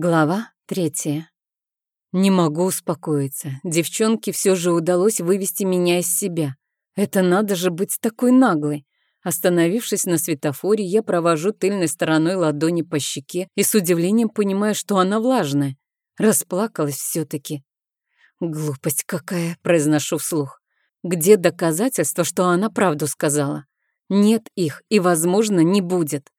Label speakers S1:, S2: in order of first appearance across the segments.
S1: Глава третья. Не могу успокоиться. Девчонке все же удалось вывести меня из себя. Это надо же быть такой наглой. Остановившись на светофоре, я провожу тыльной стороной ладони по щеке и с удивлением понимаю, что она влажная. Расплакалась все-таки. Глупость какая, произношу вслух. Где доказательства, что она правду сказала? Нет их и, возможно, не будет.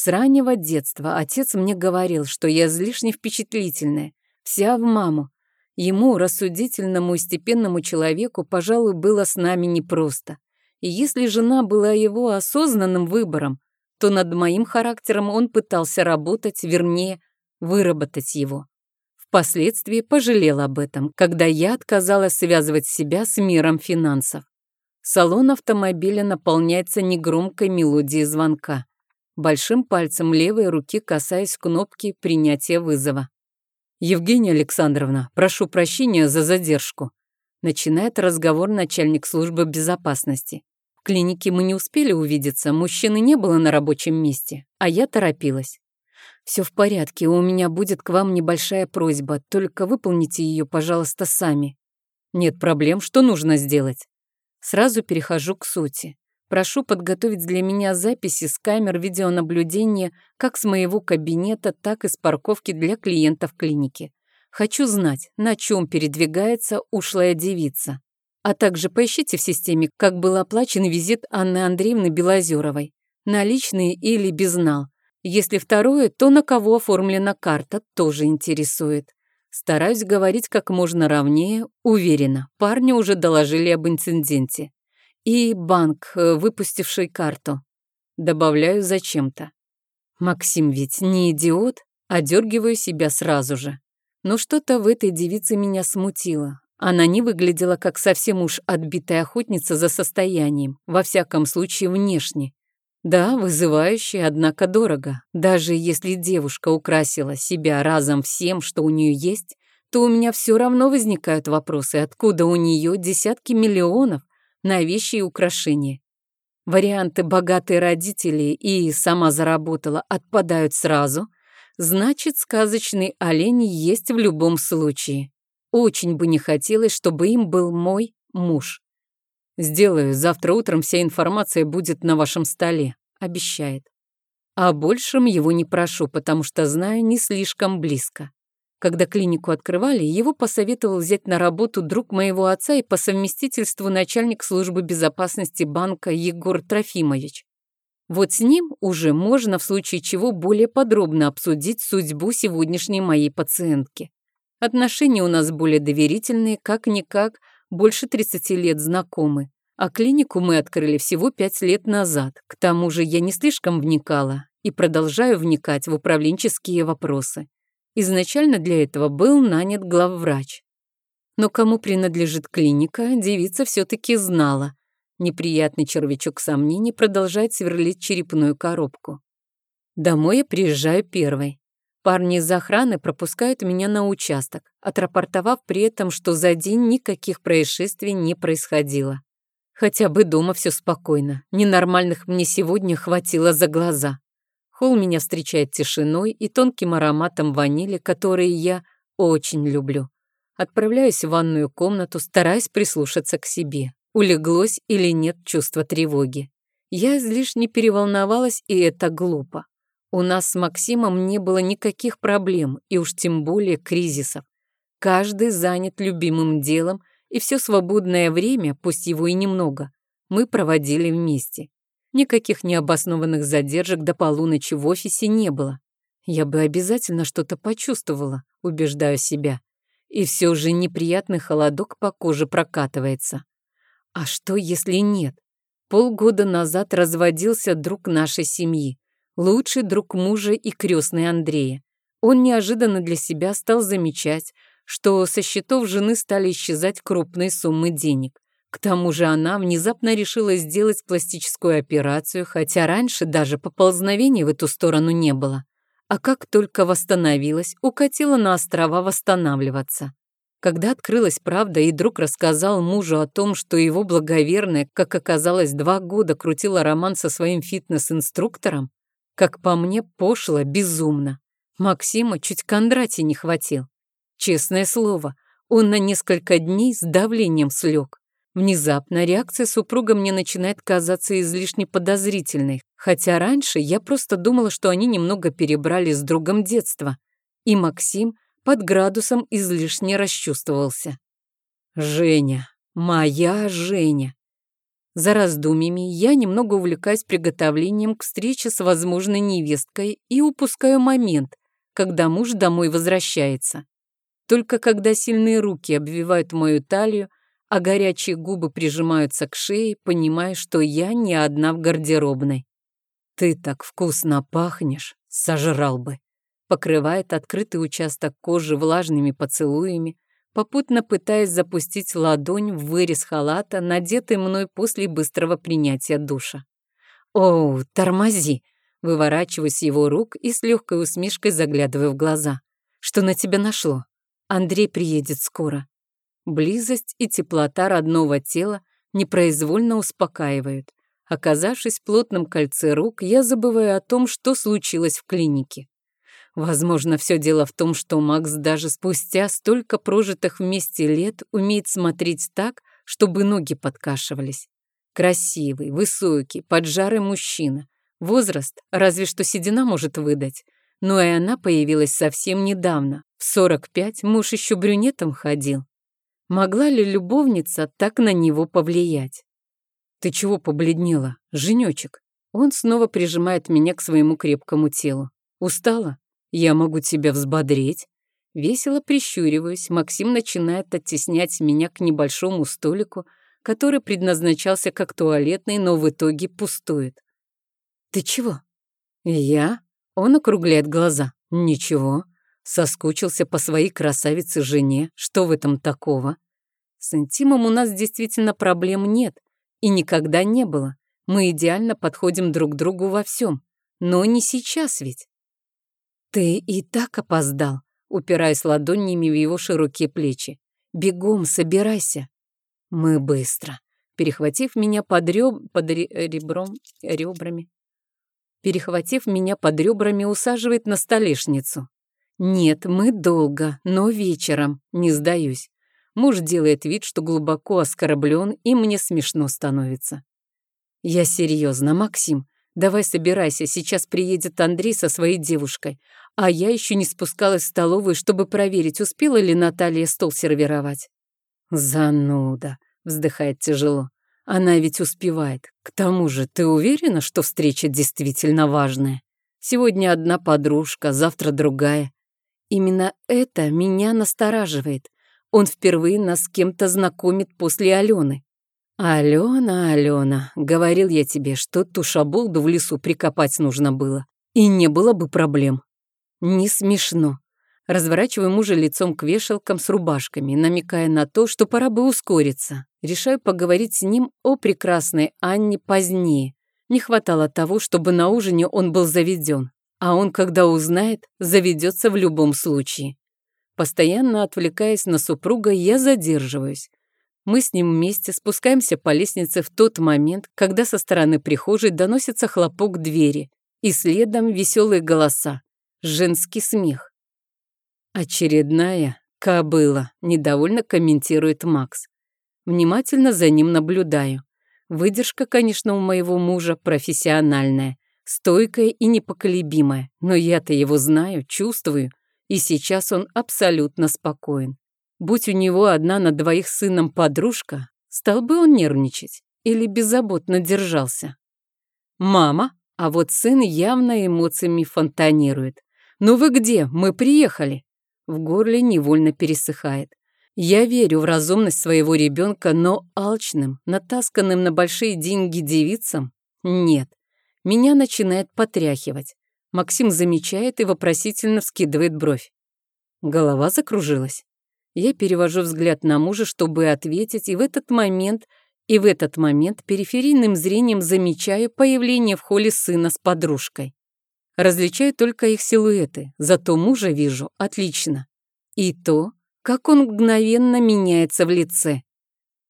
S1: С раннего детства отец мне говорил, что я излишне впечатлительная, вся в маму. Ему, рассудительному и степенному человеку, пожалуй, было с нами непросто. И если жена была его осознанным выбором, то над моим характером он пытался работать, вернее, выработать его. Впоследствии пожалел об этом, когда я отказалась связывать себя с миром финансов. Салон автомобиля наполняется негромкой мелодией звонка большим пальцем левой руки касаясь кнопки принятия вызова. «Евгения Александровна, прошу прощения за задержку», начинает разговор начальник службы безопасности. В клинике мы не успели увидеться, мужчины не было на рабочем месте, а я торопилась. «Все в порядке, у меня будет к вам небольшая просьба, только выполните ее, пожалуйста, сами». «Нет проблем, что нужно сделать?» Сразу перехожу к сути. Прошу подготовить для меня записи с камер видеонаблюдения как с моего кабинета, так и с парковки для клиентов клиники. Хочу знать, на чем передвигается ушлая девица. А также поищите в системе, как был оплачен визит Анны Андреевны Белозеровой. Наличные или безнал. Если второе, то на кого оформлена карта, тоже интересует. Стараюсь говорить как можно ровнее, уверенно. Парни уже доложили об инциденте и банк, э, выпустивший карту. Добавляю зачем-то. Максим ведь не идиот, одергиваю себя сразу же. Но что-то в этой девице меня смутило. Она не выглядела как совсем уж отбитая охотница за состоянием, во всяком случае внешне. Да, вызывающе, однако дорого. Даже если девушка украсила себя разом всем, что у нее есть, то у меня все равно возникают вопросы, откуда у нее десятки миллионов, на вещи и украшения. Варианты «богатые родители» и «сама заработала» отпадают сразу. Значит, сказочный олень есть в любом случае. Очень бы не хотелось, чтобы им был мой муж. «Сделаю. Завтра утром вся информация будет на вашем столе», — обещает. А большем его не прошу, потому что знаю не слишком близко. Когда клинику открывали, его посоветовал взять на работу друг моего отца и по совместительству начальник службы безопасности банка Егор Трофимович. Вот с ним уже можно в случае чего более подробно обсудить судьбу сегодняшней моей пациентки. Отношения у нас более доверительные, как-никак, больше 30 лет знакомы. А клинику мы открыли всего 5 лет назад. К тому же я не слишком вникала и продолжаю вникать в управленческие вопросы. Изначально для этого был нанят главврач. Но кому принадлежит клиника, девица все-таки знала. Неприятный червячок сомнений продолжает сверлить черепную коробку. Домой я приезжаю первой. Парни из охраны пропускают меня на участок, отрапортовав при этом, что за день никаких происшествий не происходило. Хотя бы дома все спокойно. Ненормальных мне сегодня хватило за глаза. Холл меня встречает тишиной и тонким ароматом ванили, которые я очень люблю. Отправляюсь в ванную комнату, стараясь прислушаться к себе. Улеглось или нет чувство тревоги. Я излишне переволновалась, и это глупо. У нас с Максимом не было никаких проблем, и уж тем более кризисов. Каждый занят любимым делом, и все свободное время, пусть его и немного, мы проводили вместе. Никаких необоснованных задержек до полуночи в офисе не было. Я бы обязательно что-то почувствовала, убеждаю себя. И все же неприятный холодок по коже прокатывается. А что, если нет? Полгода назад разводился друг нашей семьи, лучший друг мужа и крестный Андрея. Он неожиданно для себя стал замечать, что со счетов жены стали исчезать крупные суммы денег. К тому же она внезапно решила сделать пластическую операцию, хотя раньше даже поползновений в эту сторону не было. А как только восстановилась, укатила на острова восстанавливаться. Когда открылась правда, и друг рассказал мужу о том, что его благоверная, как оказалось, два года крутила роман со своим фитнес-инструктором, как по мне, пошло безумно. Максима чуть Кондрати не хватил. Честное слово, он на несколько дней с давлением слег. Внезапно реакция супруга мне начинает казаться излишне подозрительной, хотя раньше я просто думала, что они немного перебрали с другом детства, и Максим под градусом излишне расчувствовался. Женя, моя Женя. За раздумьями я немного увлекаюсь приготовлением к встрече с возможной невесткой и упускаю момент, когда муж домой возвращается. Только когда сильные руки обвивают мою талию, а горячие губы прижимаются к шее, понимая, что я не одна в гардеробной. «Ты так вкусно пахнешь, сожрал бы», покрывает открытый участок кожи влажными поцелуями, попутно пытаясь запустить ладонь в вырез халата, надетый мной после быстрого принятия душа. «Оу, тормози!» Выворачиваюсь его рук и с легкой усмешкой заглядываю в глаза. «Что на тебя нашло? Андрей приедет скоро. Близость и теплота родного тела непроизвольно успокаивают. Оказавшись в плотном кольце рук, я забываю о том, что случилось в клинике. Возможно, все дело в том, что Макс даже спустя столько прожитых вместе лет умеет смотреть так, чтобы ноги подкашивались. Красивый, высокий, поджарый мужчина. Возраст разве что седина может выдать. Но и она появилась совсем недавно. В 45 муж еще брюнетом ходил. Могла ли любовница так на него повлиять? «Ты чего побледнела, женечек?» Он снова прижимает меня к своему крепкому телу. «Устала? Я могу тебя взбодрить». Весело прищуриваюсь, Максим начинает оттеснять меня к небольшому столику, который предназначался как туалетный, но в итоге пустует. «Ты чего?» «Я?» Он округляет глаза. «Ничего. Соскучился по своей красавице-жене. Что в этом такого? С интимом у нас действительно проблем нет. И никогда не было. Мы идеально подходим друг другу во всем. Но не сейчас ведь. Ты и так опоздал, упираясь ладонями в его широкие плечи. Бегом, собирайся. Мы быстро. Перехватив меня под, реб... под ребром, ребрами, перехватив меня под ребрами, усаживает на столешницу. «Нет, мы долго, но вечером, не сдаюсь». Муж делает вид, что глубоко оскорблен, и мне смешно становится. «Я серьезно, Максим. Давай собирайся, сейчас приедет Андрей со своей девушкой. А я еще не спускалась в столовую, чтобы проверить, успела ли Наталья стол сервировать». «Зануда», — вздыхает тяжело. «Она ведь успевает. К тому же, ты уверена, что встреча действительно важная? Сегодня одна подружка, завтра другая. Именно это меня настораживает. Он впервые нас с кем-то знакомит после Алены. «Алена, Алена, говорил я тебе, что ту шаболду в лесу прикопать нужно было, и не было бы проблем». Не смешно. Разворачиваю мужа лицом к вешалкам с рубашками, намекая на то, что пора бы ускориться. Решаю поговорить с ним о прекрасной Анне позднее. Не хватало того, чтобы на ужине он был заведен. А он, когда узнает, заведется в любом случае. Постоянно отвлекаясь на супруга, я задерживаюсь. Мы с ним вместе спускаемся по лестнице в тот момент, когда со стороны прихожей доносится хлопок двери, и следом веселые голоса, женский смех. Очередная кобыла, недовольно комментирует Макс. Внимательно за ним наблюдаю. Выдержка, конечно, у моего мужа профессиональная стойкая и непоколебимая, но я-то его знаю, чувствую, и сейчас он абсолютно спокоен. Будь у него одна на двоих сыном подружка, стал бы он нервничать или беззаботно держался. Мама, а вот сын явно эмоциями фонтанирует. «Ну вы где? Мы приехали!» В горле невольно пересыхает. Я верю в разумность своего ребенка, но алчным, натасканным на большие деньги девицам – нет. Меня начинает потряхивать. Максим замечает и вопросительно вскидывает бровь. Голова закружилась. Я перевожу взгляд на мужа, чтобы ответить, и в этот момент, и в этот момент периферийным зрением замечаю появление в холле сына с подружкой. Различаю только их силуэты, зато мужа вижу отлично. И то, как он мгновенно меняется в лице.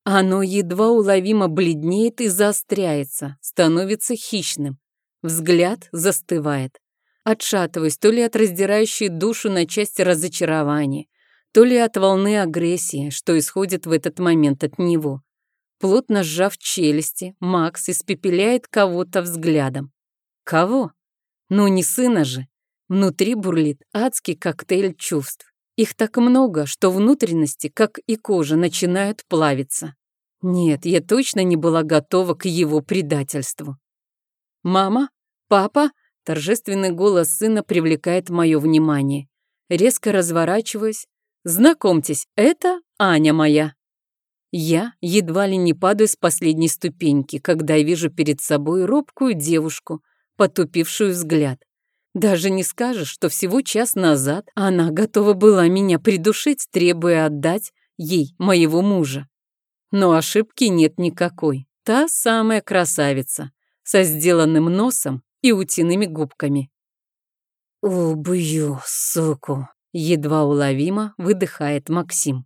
S1: Оно едва уловимо бледнеет и заостряется, становится хищным. Взгляд застывает. Отшатываюсь то ли от раздирающей душу на части разочарования, то ли от волны агрессии, что исходит в этот момент от него. Плотно сжав челюсти, Макс испепеляет кого-то взглядом. Кого? Ну не сына же. Внутри бурлит адский коктейль чувств. Их так много, что внутренности, как и кожа, начинают плавиться. Нет, я точно не была готова к его предательству. «Мама? Папа?» Торжественный голос сына привлекает мое внимание. Резко разворачиваюсь. «Знакомьтесь, это Аня моя». Я едва ли не падаю с последней ступеньки, когда вижу перед собой робкую девушку, потупившую взгляд. Даже не скажешь, что всего час назад она готова была меня придушить, требуя отдать ей моего мужа. Но ошибки нет никакой. Та самая красавица, со сделанным носом и утиными губками. «Убью, суку!» — едва уловимо выдыхает Максим.